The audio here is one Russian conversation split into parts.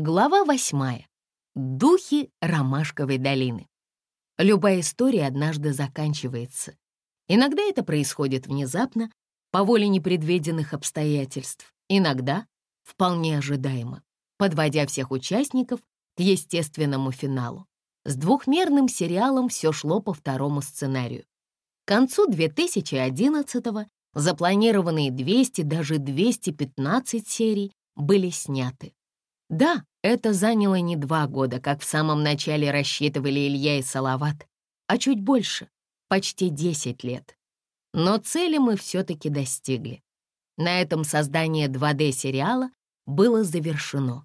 Глава восьмая. Духи Ромашковой долины. Любая история однажды заканчивается. Иногда это происходит внезапно, по воле непредвиденных обстоятельств, иногда вполне ожидаемо, подводя всех участников к естественному финалу. С двухмерным сериалом все шло по второму сценарию. К концу 2011-го запланированные 200, даже 215 серий были сняты. Да, это заняло не два года, как в самом начале рассчитывали Илья и Салават, а чуть больше, почти 10 лет. Но цели мы все-таки достигли. На этом создание 2D-сериала было завершено.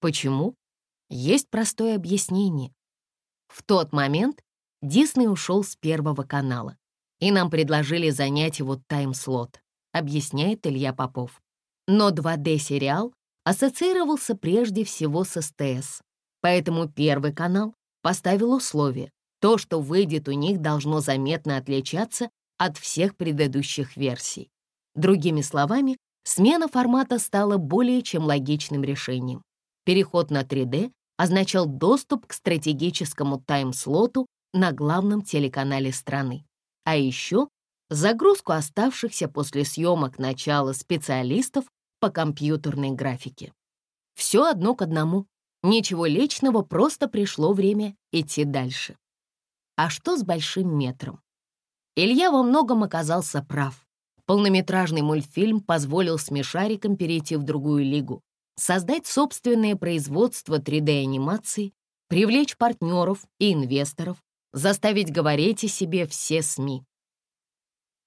Почему? Есть простое объяснение. В тот момент Дисней ушел с Первого канала, и нам предложили занять его тайм-слот, объясняет Илья Попов. Но 2D-сериал ассоциировался прежде всего с СТС, поэтому Первый канал поставил условие. То, что выйдет у них, должно заметно отличаться от всех предыдущих версий. Другими словами, смена формата стала более чем логичным решением. Переход на 3D означал доступ к стратегическому тайм-слоту на главном телеканале страны. А еще загрузку оставшихся после съемок начала специалистов по компьютерной графике. Все одно к одному. Ничего личного, просто пришло время идти дальше. А что с большим метром? Илья во многом оказался прав. Полнометражный мультфильм позволил смешарикам перейти в другую лигу, создать собственное производство 3D-анимации, привлечь партнеров и инвесторов, заставить говорить о себе все СМИ.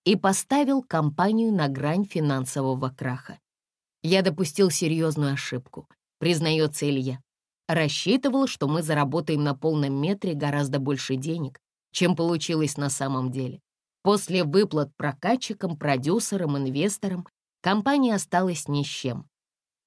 И поставил компанию на грань финансового краха. Я допустил серьезную ошибку, признается Илья. Рассчитывал, что мы заработаем на полном метре гораздо больше денег, чем получилось на самом деле. После выплат прокатчикам, продюсерам, инвесторам компания осталась ни с чем.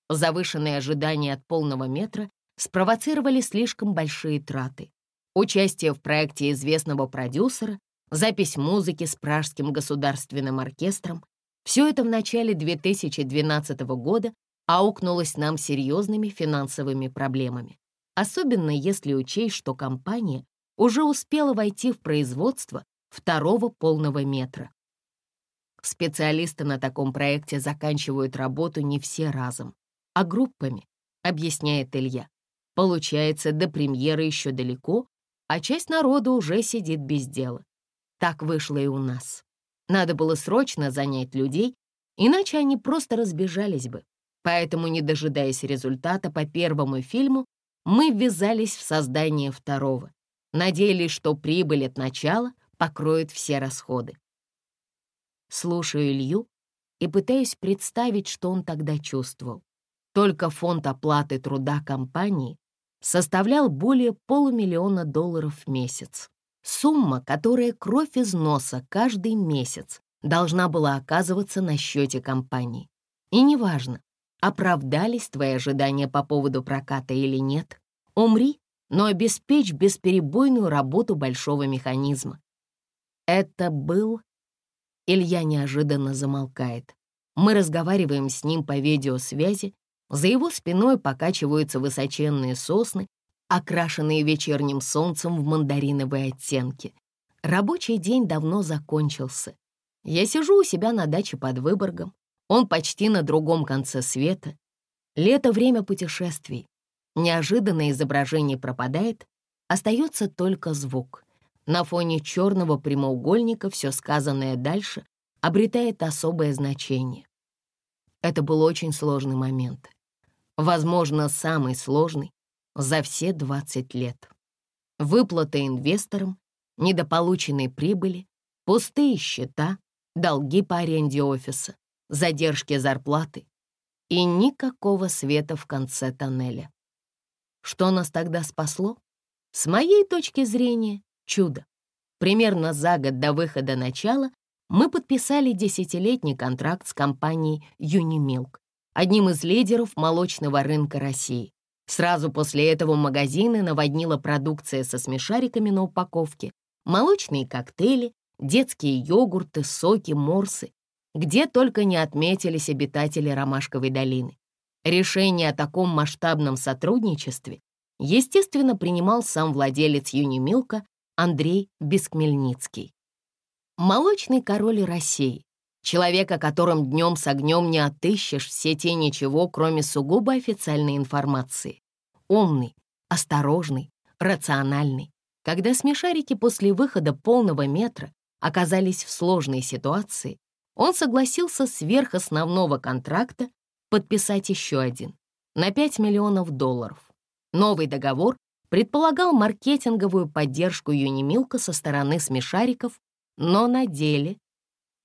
Завышенные ожидания от полного метра спровоцировали слишком большие траты. Участие в проекте известного продюсера, запись музыки с Пражским государственным оркестром, все это в начале 2012 года аукнулось нам серьезными финансовыми проблемами, особенно если учесть, что компания уже успела войти в производство второго полного метра. Специалисты на таком проекте заканчивают работу не все разом, а группами, объясняет Илья. Получается, до премьеры еще далеко, а часть народа уже сидит без дела. Так вышло и у нас. Надо было срочно занять людей, иначе они просто разбежались бы. Поэтому, не дожидаясь результата по первому фильму, мы ввязались в создание второго. Надеялись, что прибыль от начала покроет все расходы. Слушаю Илью и пытаюсь представить, что он тогда чувствовал. Только фонд оплаты труда компании составлял более полумиллиона долларов в месяц. Сумма, которая кровь из носа каждый месяц должна была оказываться на счете компании. И неважно, оправдались твои ожидания по поводу проката или нет, умри, но обеспечь бесперебойную работу большого механизма. Это был... Илья неожиданно замолкает. Мы разговариваем с ним по видеосвязи, за его спиной покачиваются высоченные сосны, окрашенные вечерним солнцем в мандариновые оттенки. Рабочий день давно закончился. Я сижу у себя на даче под Выборгом. Он почти на другом конце света. Лето — время путешествий. Неожиданно изображение пропадает, остается только звук. На фоне черного прямоугольника все сказанное дальше обретает особое значение. Это был очень сложный момент. Возможно, самый сложный, за все 20 лет. Выплаты инвесторам, недополученной прибыли, пустые счета, долги по аренде офиса, задержки зарплаты и никакого света в конце тоннеля. Что нас тогда спасло? С моей точки зрения, чудо. Примерно за год до выхода начала мы подписали десятилетний контракт с компанией Unimilk, одним из лидеров молочного рынка России. Сразу после этого магазины наводнила продукция со смешариками на упаковке, молочные коктейли, детские йогурты, соки, морсы, где только не отметились обитатели Ромашковой долины. Решение о таком масштабном сотрудничестве, естественно, принимал сам владелец Юнимилка Андрей Бескмельницкий. Молочный король России, человек, о котором днем с огнем не отыщешь в сети ничего, кроме сугубо официальной информации. Умный, осторожный, рациональный. Когда смешарики после выхода полного метра оказались в сложной ситуации, он согласился сверх основного контракта подписать еще один на 5 миллионов долларов. Новый договор предполагал маркетинговую поддержку Юнимилка со стороны смешариков, но на деле,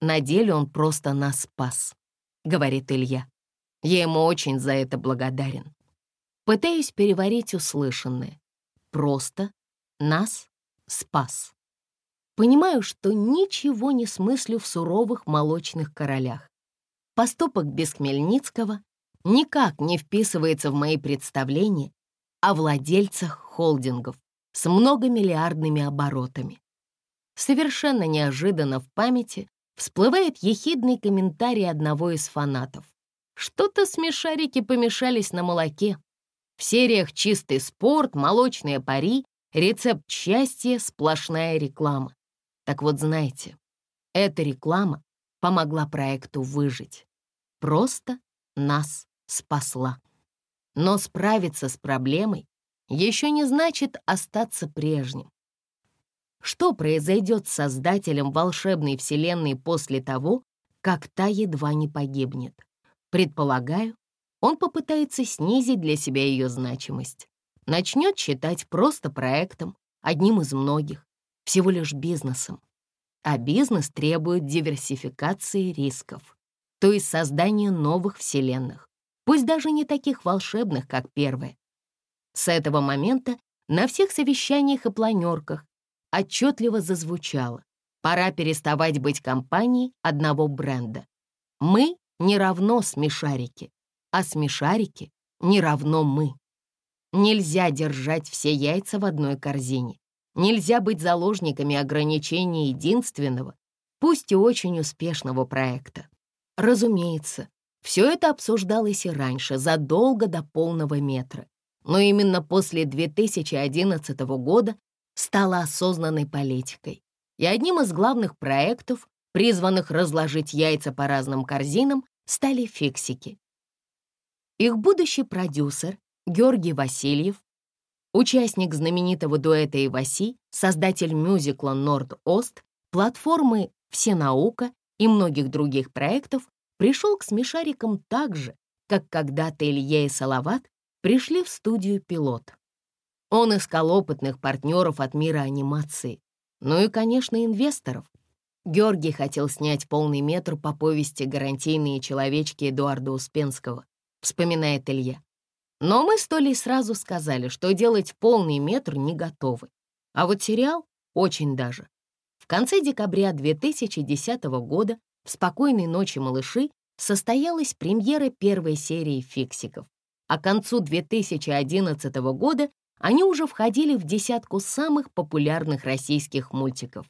на деле он просто нас спас, говорит Илья. Я ему очень за это благодарен. Пытаюсь переварить услышанное. Просто нас спас. Понимаю, что ничего не смыслю в суровых молочных королях. Поступок Бесхмельницкого никак не вписывается в мои представления о владельцах холдингов с многомиллиардными оборотами. Совершенно неожиданно в памяти всплывает ехидный комментарий одного из фанатов. Что-то смешарики помешались на молоке. В сериях «Чистый спорт», «Молочные пари», «Рецепт счастья» — сплошная реклама. Так вот, знаете, эта реклама помогла проекту выжить. Просто нас спасла. Но справиться с проблемой еще не значит остаться прежним. Что произойдет с создателем волшебной вселенной после того, как та едва не погибнет? Предполагаю, он попытается снизить для себя ее значимость. Начнет считать просто проектом, одним из многих, всего лишь бизнесом. А бизнес требует диверсификации рисков, то есть создания новых вселенных, пусть даже не таких волшебных, как первая. С этого момента на всех совещаниях и планерках отчетливо зазвучало «Пора переставать быть компанией одного бренда. Мы не равно смешарики, а смешарики не равно мы». Нельзя держать все яйца в одной корзине. Нельзя быть заложниками ограничений единственного, пусть и очень успешного проекта. Разумеется, все это обсуждалось и раньше, задолго до полного метра. Но именно после 2011 года стало осознанной политикой. И одним из главных проектов, призванных разложить яйца по разным корзинам, стали фиксики. Их будущий продюсер Георгий Васильев, участник знаменитого дуэта «Иваси», создатель мюзикла «Норд-Ост», платформы «Всенаука» и многих других проектов, пришел к смешарикам так же, как когда-то Илья и Салават пришли в студию «Пилот». Он искал опытных партнеров от мира анимации, ну и, конечно, инвесторов. Георгий хотел снять полный метр по повести «Гарантийные человечки» Эдуарда Успенского, вспоминает Илья. Но мы с Толей сразу сказали, что делать полный метр не готовы. А вот сериал очень даже. В конце декабря 2010 года в «Спокойной ночи, малыши» состоялась премьера первой серии «Фиксиков», а к концу 2011 года они уже входили в десятку самых популярных российских мультиков.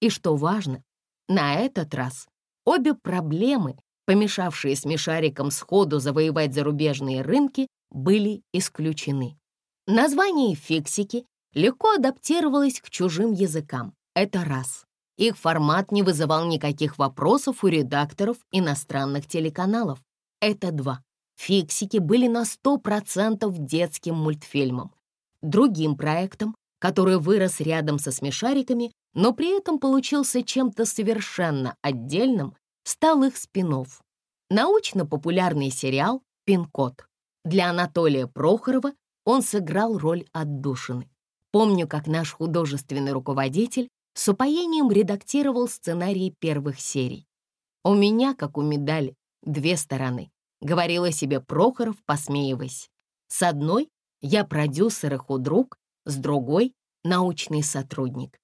И что важно, на этот раз обе проблемы, помешавшие смешарикам сходу завоевать зарубежные рынки, были исключены. Название «фиксики» легко адаптировалось к чужим языкам. Это раз. Их формат не вызывал никаких вопросов у редакторов иностранных телеканалов. Это два. «Фиксики» были на 100% детским мультфильмом. Другим проектом, который вырос рядом со смешариками, но при этом получился чем-то совершенно отдельным, стал их спин -офф. Научно-популярный сериал «Пин-код». Для Анатолия Прохорова он сыграл роль отдушины. Помню, как наш художественный руководитель с упоением редактировал сценарии первых серий. «У меня, как у медали, две стороны», — говорила себе Прохоров, посмеиваясь. «С одной я продюсер и худрук, с другой — научный сотрудник».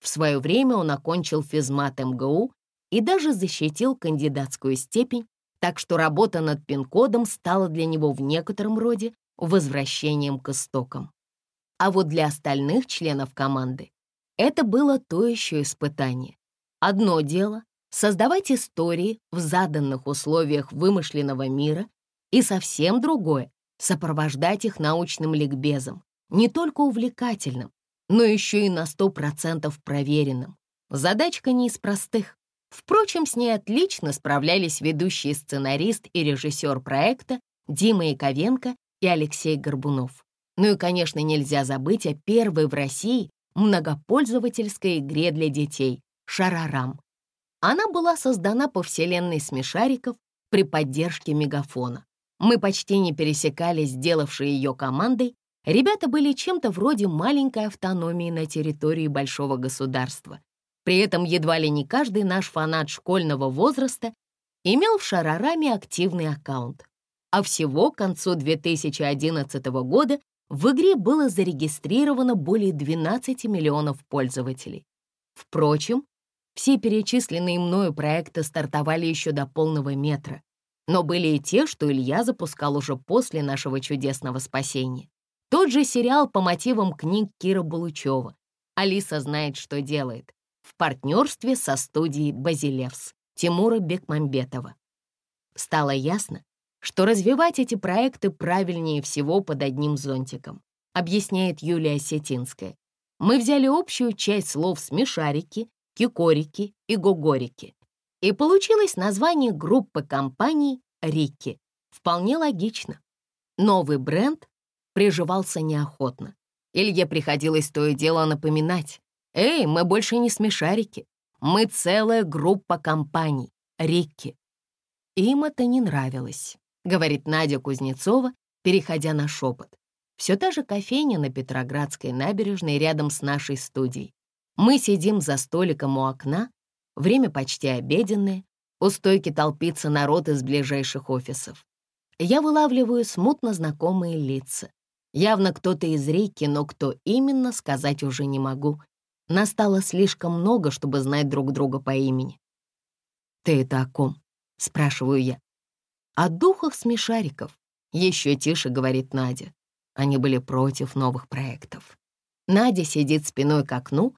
В свое время он окончил физмат МГУ и даже защитил кандидатскую степень так что работа над пин-кодом стала для него в некотором роде возвращением к истокам. А вот для остальных членов команды это было то еще испытание. Одно дело — создавать истории в заданных условиях вымышленного мира, И совсем другое — сопровождать их научным ликбезом, не только увлекательным, но еще и на сто процентов проверенным. Задачка не из простых. Впрочем, с ней отлично справлялись ведущий сценарист и режиссер проекта Дима Яковенко и Алексей Горбунов. Ну и, конечно, нельзя забыть о первой в России многопользовательской игре для детей «Шарарам». Она была создана по вселенной смешариков при поддержке мегафона. Мы почти не пересекались, сделавшие ее командой. Ребята были чем-то вроде маленькой автономии на территории большого государства. При этом едва ли не каждый наш фанат школьного возраста имел в Шарараме активный аккаунт. А всего к концу 2011 года в игре было зарегистрировано более 12 миллионов пользователей. Впрочем, все перечисленные мною проекты стартовали еще до полного метра, но были и те, что Илья запускал уже после нашего чудесного спасения. Тот же сериал по мотивам книг Кира Булычева «Алиса знает, что делает» в партнерстве со студией «Базилевс» Тимура Бекмамбетова. Стало ясно, что развивать эти проекты правильнее всего под одним зонтиком, объясняет Юлия Сетинская. Мы взяли общую часть слов «смешарики», «кикорики» и «гогорики», и получилось название группы компаний «Рикки». Вполне логично. Новый бренд приживался неохотно. Илье приходилось то и дело напоминать. «Эй, мы больше не смешарики. Мы целая группа компаний. Рикки». Им это не нравилось. — говорит Надя Кузнецова, переходя на шепот. Все та же кофейня на Петроградской набережной рядом с нашей студией. Мы сидим за столиком у окна, время почти обеденное, у стойки толпится народ из ближайших офисов. Я вылавливаю смутно знакомые лица. Явно кто-то из Рейки, но кто именно, сказать уже не могу. Настало слишком много, чтобы знать друг друга по имени. «Ты это о ком?» — спрашиваю я. О духах смешариков еще тише говорит Надя. Они были против новых проектов. Надя сидит спиной к окну,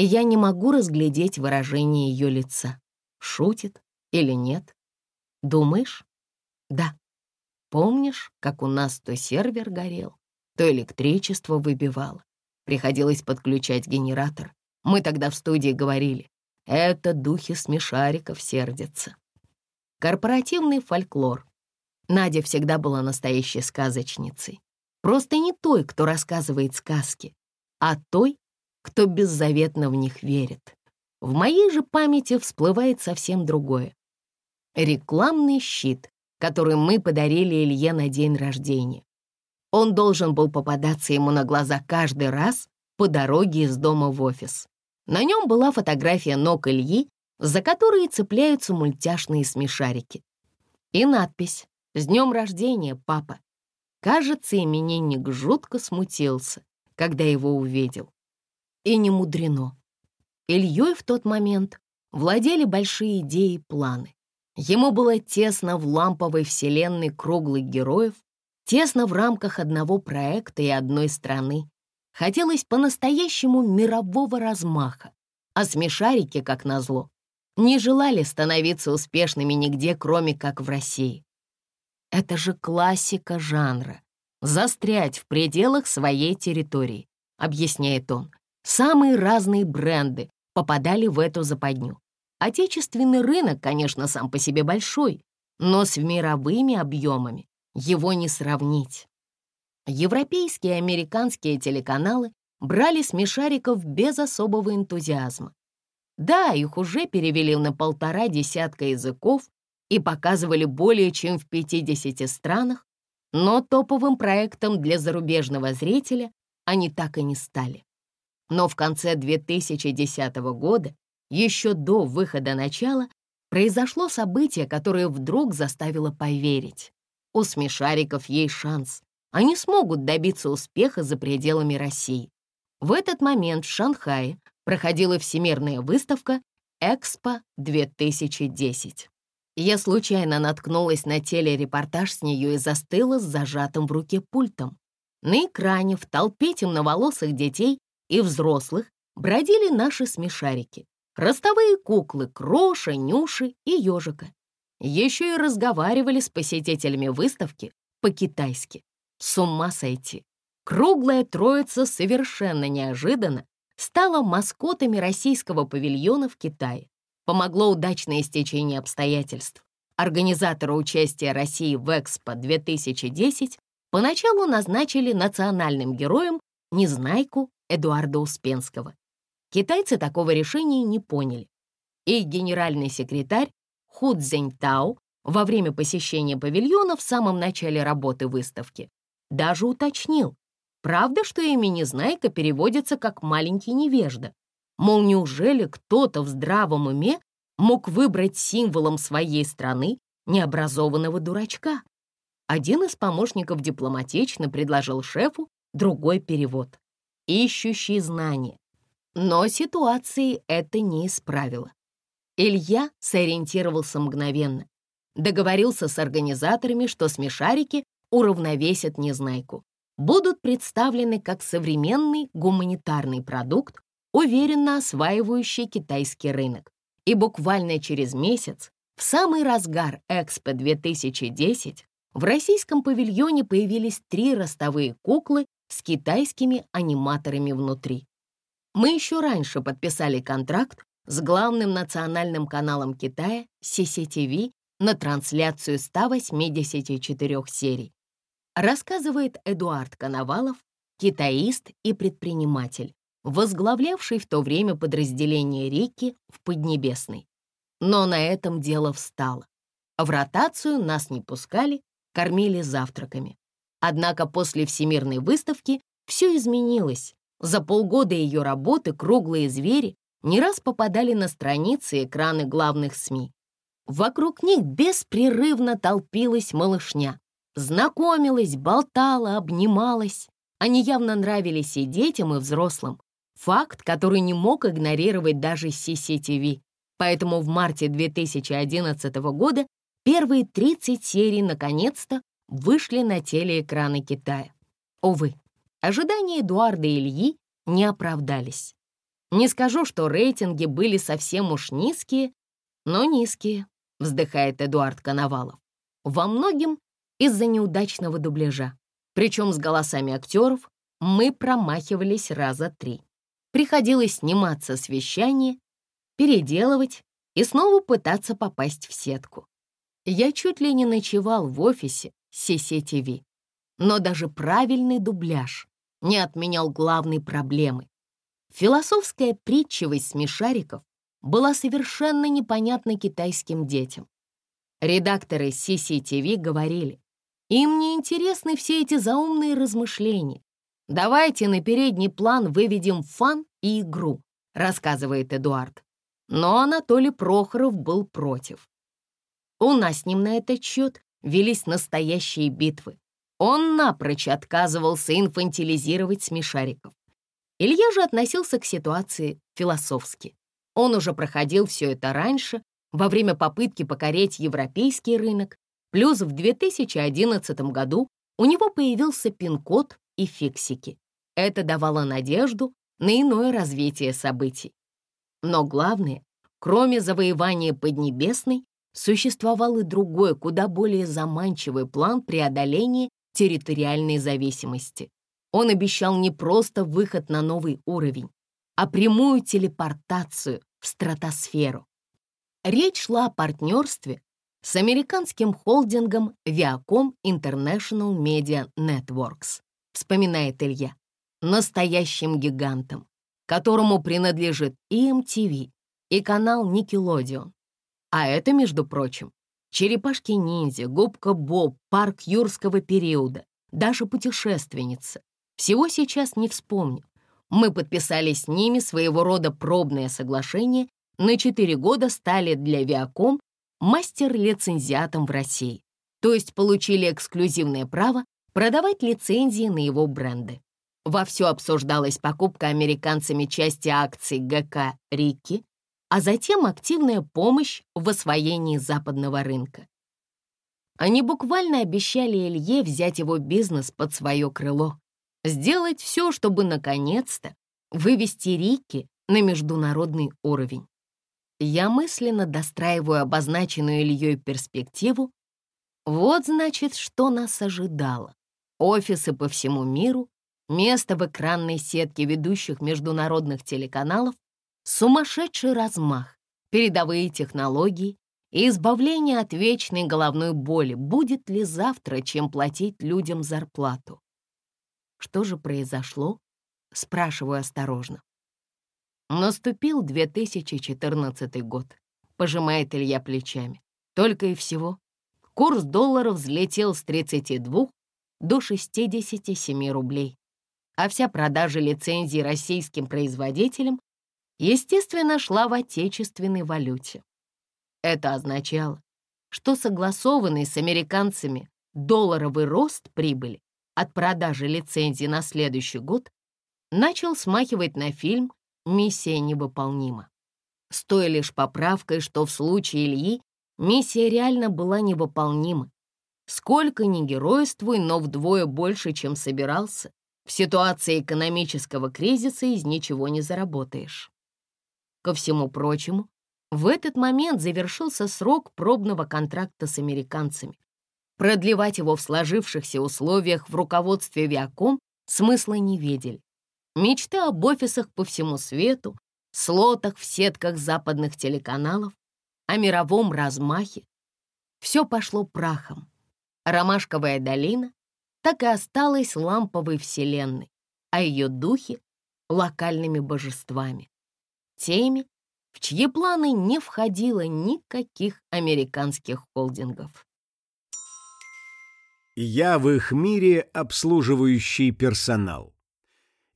и я не могу разглядеть выражение ее лица. Шутит или нет? Думаешь? Да. Помнишь, как у нас то сервер горел, то электричество выбивало? Приходилось подключать генератор. Мы тогда в студии говорили, это духи смешариков сердятся. Корпоративный фольклор. Надя всегда была настоящей сказочницей. Просто не той, кто рассказывает сказки, а той, кто беззаветно в них верит. В моей же памяти всплывает совсем другое. Рекламный щит, который мы подарили Илье на день рождения. Он должен был попадаться ему на глаза каждый раз по дороге из дома в офис. На нем была фотография ног Ильи за которые цепляются мультяшные смешарики. И надпись «С днем рождения, папа!» Кажется, именинник жутко смутился, когда его увидел. И не мудрено. Ильей в тот момент владели большие идеи и планы. Ему было тесно в ламповой вселенной круглых героев, тесно в рамках одного проекта и одной страны. Хотелось по-настоящему мирового размаха, а смешарики, как назло, не желали становиться успешными нигде, кроме как в России. Это же классика жанра — застрять в пределах своей территории, объясняет он. Самые разные бренды попадали в эту западню. Отечественный рынок, конечно, сам по себе большой, но с мировыми объемами его не сравнить. Европейские и американские телеканалы брали смешариков без особого энтузиазма. Да, их уже перевели на полтора десятка языков и показывали более чем в 50 странах, но топовым проектом для зарубежного зрителя они так и не стали. Но в конце 2010 года, еще до выхода начала, произошло событие, которое вдруг заставило поверить. У смешариков есть шанс. Они смогут добиться успеха за пределами России. В этот момент в Шанхае проходила всемирная выставка «Экспо-2010». Я случайно наткнулась на телерепортаж с нее и застыла с зажатым в руке пультом. На экране в толпе темноволосых детей и взрослых бродили наши смешарики. Ростовые куклы Кроша, Нюши и Ежика. еще и разговаривали с посетителями выставки по-китайски. С ума сойти. Круглая троица совершенно неожиданно стала маскотами российского павильона в Китае. Помогло удачное стечение обстоятельств. Организатора участия России в Экспо-2010 поначалу назначили национальным героем Незнайку Эдуарда Успенского. Китайцы такого решения не поняли. И генеральный секретарь Ху Цзиньтао во время посещения павильона в самом начале работы выставки даже уточнил, правда, что имя Незнайка переводится как «маленький невежда». Мол, неужели кто-то в здравом уме мог выбрать символом своей страны необразованного дурачка? Один из помощников дипломатично предложил шефу другой перевод — «ищущий знания». Но ситуации это не исправило. Илья сориентировался мгновенно. Договорился с организаторами, что смешарики уравновесят Незнайку. Будут представлены как современный гуманитарный продукт, уверенно осваивающий китайский рынок. И буквально через месяц, в самый разгар Экспо 2010, в российском павильоне появились три ростовые куклы с китайскими аниматорами внутри. Мы еще раньше подписали контракт с главным национальным каналом Китая CCTV на трансляцию 184 серий. Рассказывает Эдуард Коновалов, китаист и предприниматель, возглавлявший в то время подразделение Рики в Поднебесной. Но на этом дело встало. В ротацию нас не пускали, кормили завтраками. Однако после Всемирной выставки все изменилось. За полгода ее работы круглые звери не раз попадали на страницы и экраны главных СМИ. Вокруг них беспрерывно толпилась малышня. Знакомилась, болтала, обнималась. Они явно нравились и детям, и взрослым. Факт, который не мог игнорировать даже CCTV. Поэтому в марте 2011 года первые 30 серий наконец-то вышли на телеэкраны Китая. Увы, ожидания Эдуарда и Ильи не оправдались. Не скажу, что рейтинги были совсем уж низкие, но низкие, вздыхает Эдуард Коновалов. Во многим из-за неудачного дубляжа. Причем с голосами актеров мы промахивались раза три. Приходилось сниматься с вещания, переделывать и снова пытаться попасть в сетку. Я чуть ли не ночевал в офисе CCTV, но даже правильный дубляж не отменял главной проблемы Философская притчивость смешариков была совершенно непонятна китайским детям. Редакторы CCTV говорили, им не интересны все эти заумные размышления. Давайте на передний план выведем фан и игру, рассказывает Эдуард. Но Анатолий Прохоров был против. У нас с ним на этот счет велись настоящие битвы. Он напрочь отказывался инфантилизировать смешариков. Илья же относился к ситуации философски. Он уже проходил все это раньше, во время попытки покорить европейский рынок, плюс в 2011 году у него появился пин-код и фиксики. Это давало надежду на иное развитие событий. Но главное, кроме завоевания Поднебесной, существовал и другой, куда более заманчивый план преодоления территориальной зависимости. Он обещал не просто выход на новый уровень, а прямую телепортацию в стратосферу. Речь шла о партнерстве с американским холдингом Viacom International Media Networks, вспоминает Илья, настоящим гигантом, которому принадлежит и MTV, и канал Nickelodeon. А это, между прочим, черепашки-ниндзя, губка Боб, парк юрского периода, даже путешественница. Всего сейчас не вспомню. Мы подписали с ними своего рода пробное соглашение, на 4 года стали для Viacom мастер-лицензиатом в России, то есть получили эксклюзивное право продавать лицензии на его бренды. Вовсю обсуждалась покупка американцами части акций ГК «Рикки», а затем активная помощь в освоении западного рынка. Они буквально обещали Илье взять его бизнес под свое крыло, сделать все, чтобы наконец-то вывести Рики на международный уровень. Я мысленно достраиваю обозначенную Ильей перспективу. Вот, значит, что нас ожидало. Офисы по всему миру, место в экранной сетке ведущих международных телеканалов, сумасшедший размах, передовые технологии и избавление от вечной головной боли. Будет ли завтра, чем платить людям зарплату? Что же произошло? Спрашиваю осторожно. Наступил 2014 год. Пожимает Илья плечами. Только и всего. Курс доллара взлетел с 32 до 67 рублей. А вся продажа лицензий российским производителям, естественно, шла в отечественной валюте. Это означало, что согласованный с американцами долларовый рост прибыли от продажи лицензий на следующий год начал смахивать на фильм миссия невыполнима. С той лишь поправкой, что в случае Ильи миссия реально была невыполнима. Сколько ни геройствуй, но вдвое больше, чем собирался, в ситуации экономического кризиса из ничего не заработаешь. Ко всему прочему, в этот момент завершился срок пробного контракта с американцами. Продлевать его в сложившихся условиях в руководстве Viacom смысла не видели. Мечты об офисах по всему свету, слотах в сетках западных телеканалов, о мировом размахе. Все пошло прахом. Ромашковая долина так и осталась ламповой вселенной, а ее духи — локальными божествами. Теми, в чьи планы не входило никаких американских холдингов. Я в их мире обслуживающий персонал.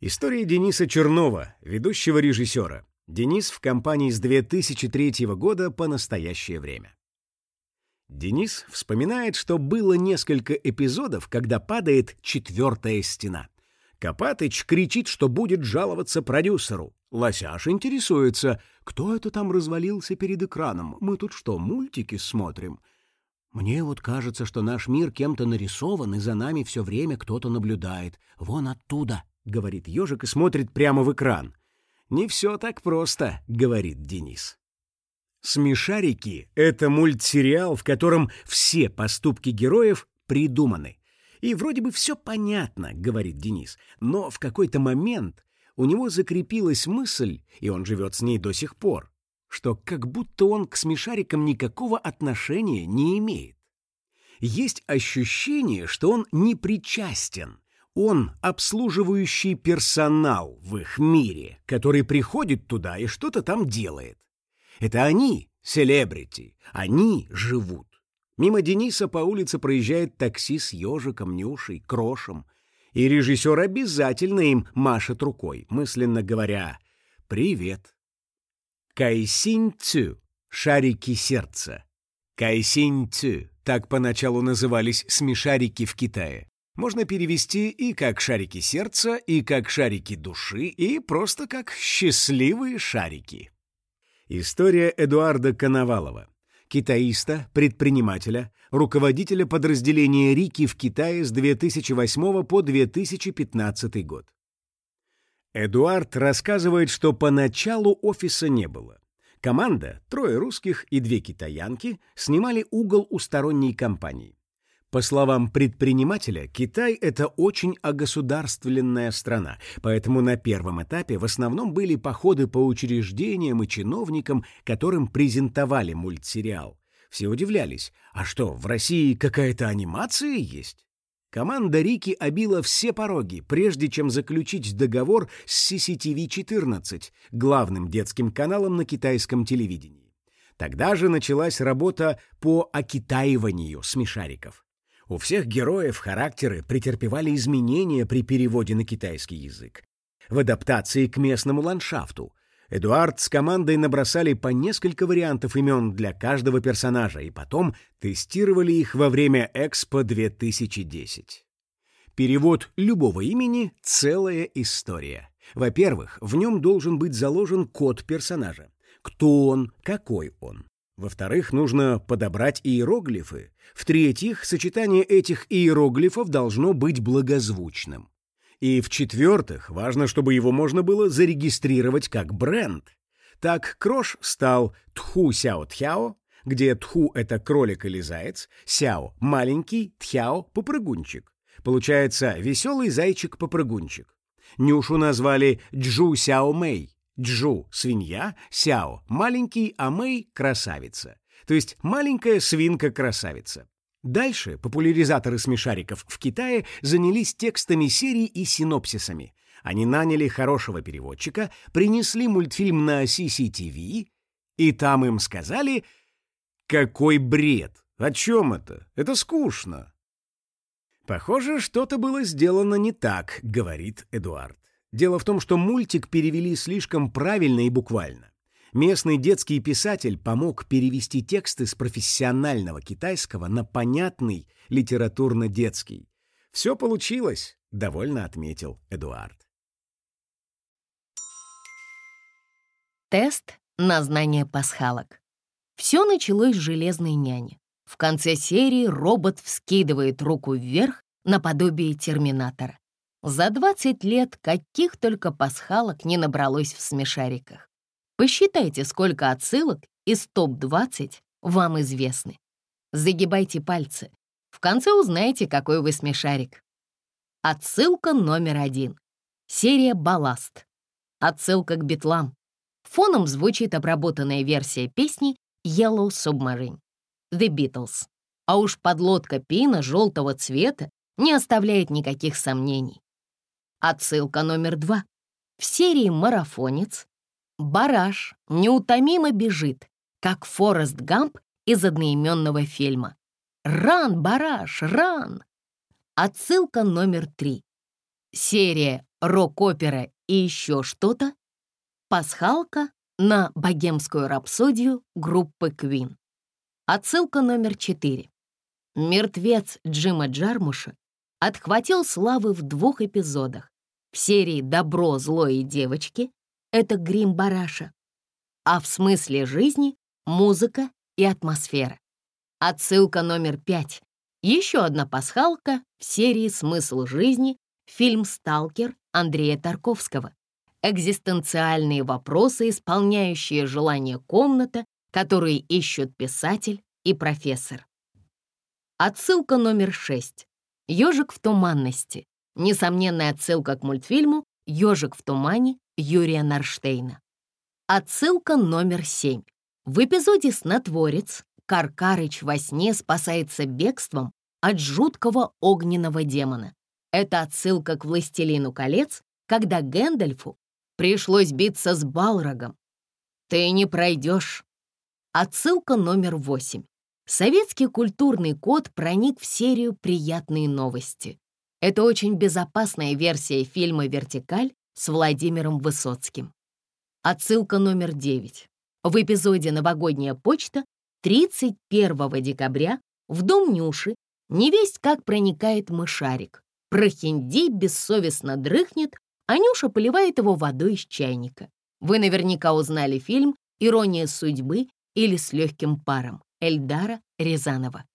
История Дениса Чернова, ведущего режиссера. Денис в компании с 2003 года по настоящее время. Денис вспоминает, что было несколько эпизодов, когда падает четвертая стена. Копатыч кричит, что будет жаловаться продюсеру. Лосяш интересуется, кто это там развалился перед экраном. Мы тут что, мультики смотрим? Мне вот кажется, что наш мир кем-то нарисован, и за нами все время кто-то наблюдает. Вон оттуда, — говорит ежик и смотрит прямо в экран. «Не все так просто», — говорит Денис. «Смешарики» — это мультсериал, в котором все поступки героев придуманы. И вроде бы все понятно, говорит Денис, но в какой-то момент у него закрепилась мысль, и он живет с ней до сих пор, что как будто он к смешарикам никакого отношения не имеет. Есть ощущение, что он не причастен, он обслуживающий персонал в их мире, который приходит туда и что-то там делает. Это они, селебрити, они живут. Мимо Дениса по улице проезжает такси с ежиком, Нюшей, Крошем, и режиссер обязательно им машет рукой, мысленно говоря «Привет». Кайсинь-цю — шарики сердца. Кайсинь-цю — так поначалу назывались смешарики в Китае можно перевести и как шарики сердца, и как шарики души, и просто как счастливые шарики. История Эдуарда Коновалова, китаиста, предпринимателя, руководителя подразделения Рики в Китае с 2008 по 2015 год. Эдуард рассказывает, что поначалу офиса не было. Команда, трое русских и две китаянки, снимали угол у сторонней компании. По словам предпринимателя, Китай — это очень огосударственная страна, поэтому на первом этапе в основном были походы по учреждениям и чиновникам, которым презентовали мультсериал. Все удивлялись, а что, в России какая-то анимация есть? Команда Рики обила все пороги, прежде чем заключить договор с CCTV-14, главным детским каналом на китайском телевидении. Тогда же началась работа по окитаиванию смешариков. У всех героев характеры претерпевали изменения при переводе на китайский язык. В адаптации к местному ландшафту Эдуард с командой набросали по несколько вариантов имен для каждого персонажа и потом тестировали их во время Экспо 2010. Перевод любого имени — целая история. Во-первых, в нем должен быть заложен код персонажа. Кто он, какой он. Во-вторых, нужно подобрать иероглифы. В-третьих, сочетание этих иероглифов должно быть благозвучным. И в-четвертых, важно, чтобы его можно было зарегистрировать как бренд. Так Крош стал Тху Сяо Тхяо, где Тху — это кролик или заяц, Сяо — маленький, Тхяо — попрыгунчик. Получается веселый зайчик-попрыгунчик. Нюшу назвали Джу Сяо Мэй. Джу — свинья, Сяо — маленький, а Мэй — красавица. То есть маленькая свинка-красавица. Дальше популяризаторы смешариков в Китае занялись текстами серий и синопсисами. Они наняли хорошего переводчика, принесли мультфильм на CCTV, и там им сказали «Какой бред! О чем это? Это скучно!» «Похоже, что-то было сделано не так», — говорит Эдуард. Дело в том, что мультик перевели слишком правильно и буквально. Местный детский писатель помог перевести тексты с профессионального китайского на понятный литературно-детский. Все получилось, довольно отметил Эдуард. Тест на знание пасхалок. Все началось с железной няни. В конце серии робот вскидывает руку вверх наподобие терминатора. За 20 лет каких только пасхалок не набралось в смешариках. Посчитайте, сколько отсылок из топ-20 вам известны. Загибайте пальцы. В конце узнаете, какой вы смешарик. Отсылка номер один. Серия «Балласт». Отсылка к битлам. Фоном звучит обработанная версия песни «Yellow Submarine» The Beatles. А уж подлодка Пина желтого цвета не оставляет никаких сомнений. Отсылка номер два. В серии «Марафонец» Бараш неутомимо бежит, как Форест Гамп из одноименного фильма. «Ран, Бараш, ран!» Отсылка номер три. Серия «Рок-опера» и еще что-то. Пасхалка на богемскую рапсодию группы Queen. Отсылка номер четыре. Мертвец Джима Джармуша отхватил славы в двух эпизодах. В серии «Добро, зло и девочки» это грим бараша, а в смысле жизни — музыка и атмосфера. Отсылка номер пять. Еще одна пасхалка в серии «Смысл жизни» фильм «Сталкер» Андрея Тарковского. Экзистенциальные вопросы, исполняющие желание комната, которые ищут писатель и профессор. Отсылка номер шесть. «Ежик в туманности». Несомненная отсылка к мультфильму «Ежик в тумане» Юрия Нарштейна. Отсылка номер семь. В эпизоде «Снотворец» Каркарыч во сне спасается бегством от жуткого огненного демона. Это отсылка к «Властелину колец», когда Гэндальфу пришлось биться с Балрогом. «Ты не пройдешь». Отсылка номер восемь. Советский культурный код проник в серию «Приятные новости». Это очень безопасная версия фильма «Вертикаль» с Владимиром Высоцким. Отсылка номер 9. В эпизоде «Новогодняя почта» 31 декабря в дом Нюши невесть как проникает мышарик. Прохинди бессовестно дрыхнет, а Нюша поливает его водой из чайника. Вы наверняка узнали фильм «Ирония судьбы» или «С легким паром» Эльдара Рязанова.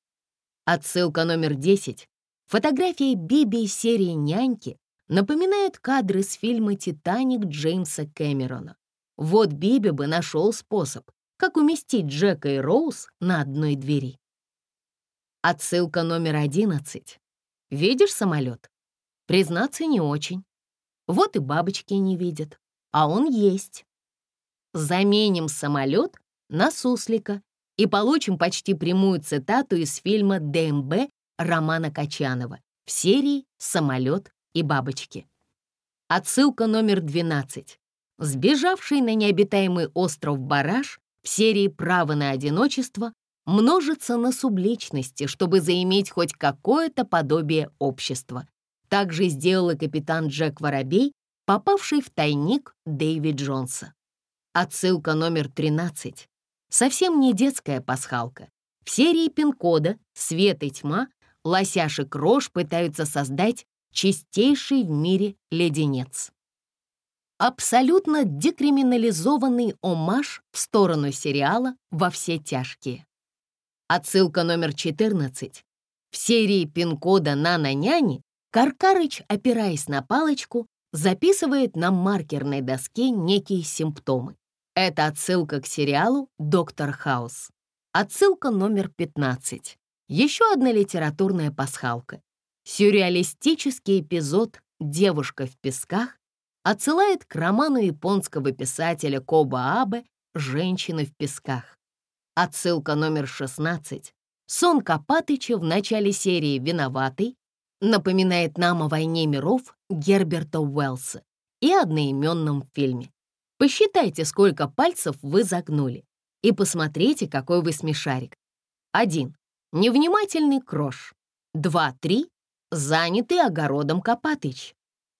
Отсылка номер 10. Фотография Биби из серии «Няньки» напоминает кадры с фильма «Титаник» Джеймса Кэмерона. Вот Биби бы нашел способ, как уместить Джека и Роуз на одной двери. Отсылка номер 11. Видишь самолет? Признаться, не очень. Вот и бабочки не видят, а он есть. Заменим самолет на суслика и получим почти прямую цитату из фильма «ДМБ» Романа Качанова в серии «Самолет и бабочки. Отсылка номер 12. Сбежавший на необитаемый остров Бараш в серии «Право на одиночество» множится на субличности, чтобы заиметь хоть какое-то подобие общества. Так же сделал и капитан Джек Воробей, попавший в тайник Дэйви Джонса. Отсылка номер 13. Совсем не детская пасхалка. В серии пин-кода «Свет и тьма» Лосяш и Крош пытаются создать чистейший в мире леденец. Абсолютно декриминализованный омаж в сторону сериала «Во все тяжкие». Отсылка номер 14. В серии пин-кода «Нано-няни» Каркарыч, опираясь на палочку, записывает на маркерной доске некие симптомы. Это отсылка к сериалу «Доктор Хаус». Отсылка номер 15. Еще одна литературная пасхалка. Сюрреалистический эпизод «Девушка в песках» отсылает к роману японского писателя Коба Абе «Женщины в песках». Отсылка номер 16. Сон Копатыча в начале серии «Виноватый» напоминает нам о войне миров Герберта Уэллса и одноименном фильме. Посчитайте, сколько пальцев вы загнули, и посмотрите, какой вы смешарик. 1. Невнимательный крош. 2-3. Занятый огородом Копатыч.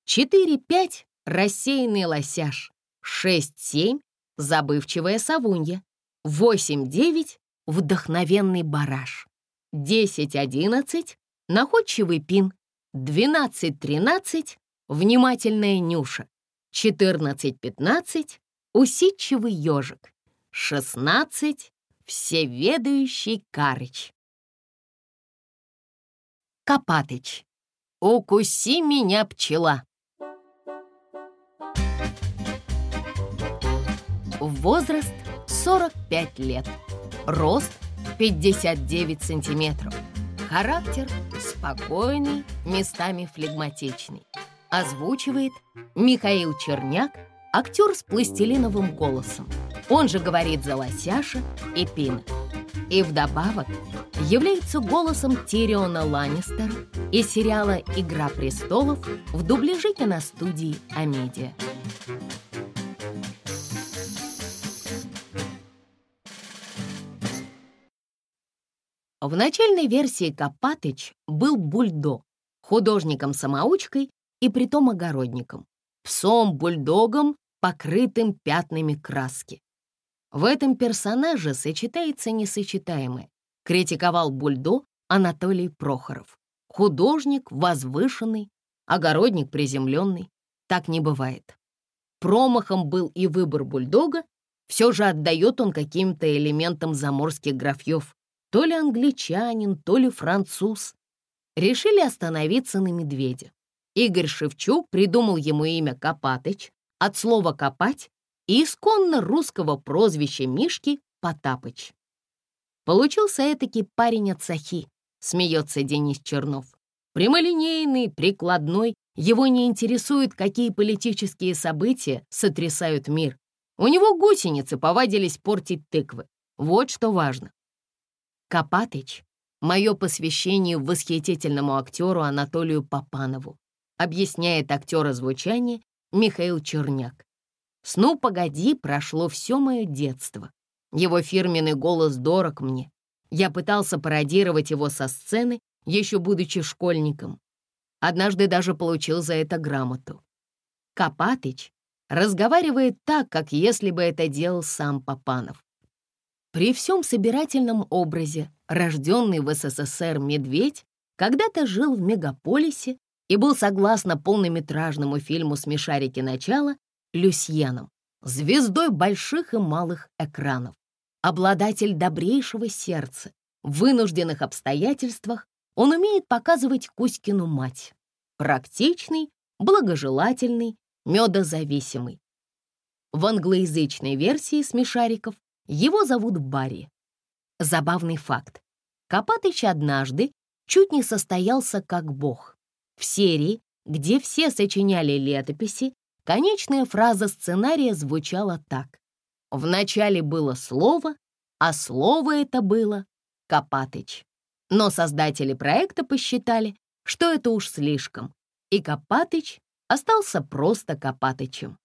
4-5. Рассеянный лосяш. 6-7. Забывчивая совунья. 8-9. Вдохновенный бараш. 10-11. Находчивый пин. 12-13. Внимательная нюша. 14-15. Усидчивый ежик. 16. Всеведающий Карыч. Копатыч. Укуси меня, пчела. Возраст 45 лет. Рост 59 сантиметров. Характер спокойный, местами флегматичный. Озвучивает Михаил Черняк, актер с пластилиновым голосом. Он же говорит за Лосяша и Пина. И вдобавок является голосом Тириона Ланнистера из сериала «Игра престолов» в дубляже киностудии «Амедиа». В начальной версии Копатыч был бульдог, художником-самоучкой и притом огородником, псом-бульдогом, покрытым пятнами краски. В этом персонаже сочетается несочетаемое. Критиковал бульдо Анатолий Прохоров. Художник возвышенный, огородник приземленный. Так не бывает. Промахом был и выбор бульдога, все же отдает он каким-то элементам заморских графьев. То ли англичанин, то ли француз. Решили остановиться на медведе. Игорь Шевчук придумал ему имя Копатыч от слова «копать» и исконно русского прозвища Мишки Потапыч. Получился этакий парень от Сахи, смеется Денис Чернов. Прямолинейный, прикладной, его не интересует, какие политические события сотрясают мир. У него гусеницы повадились портить тыквы. Вот что важно. Копатыч — мое посвящение восхитительному актеру Анатолию Попанову, объясняет актера звучания Михаил Черняк. Сну погоди, прошло все мое детство. Его фирменный голос дорог мне. Я пытался пародировать его со сцены, еще будучи школьником. Однажды даже получил за это грамоту. Копатыч разговаривает так, как если бы это делал сам Попанов. При всем собирательном образе, рожденный в СССР медведь, когда-то жил в мегаполисе и был, согласно полнометражному фильму «Смешарики. Начало», Люсьеном, звездой больших и малых экранов, обладатель добрейшего сердца. В вынужденных обстоятельствах он умеет показывать Кузькину мать. Практичный, благожелательный, медозависимый. В англоязычной версии смешариков его зовут Барри. Забавный факт. Копатыч однажды чуть не состоялся как бог. В серии, где все сочиняли летописи, Конечная фраза сценария звучала так. В начале было слово, а слово это было Копатыч. Но создатели проекта посчитали, что это уж слишком, и Копатыч остался просто Копатычем.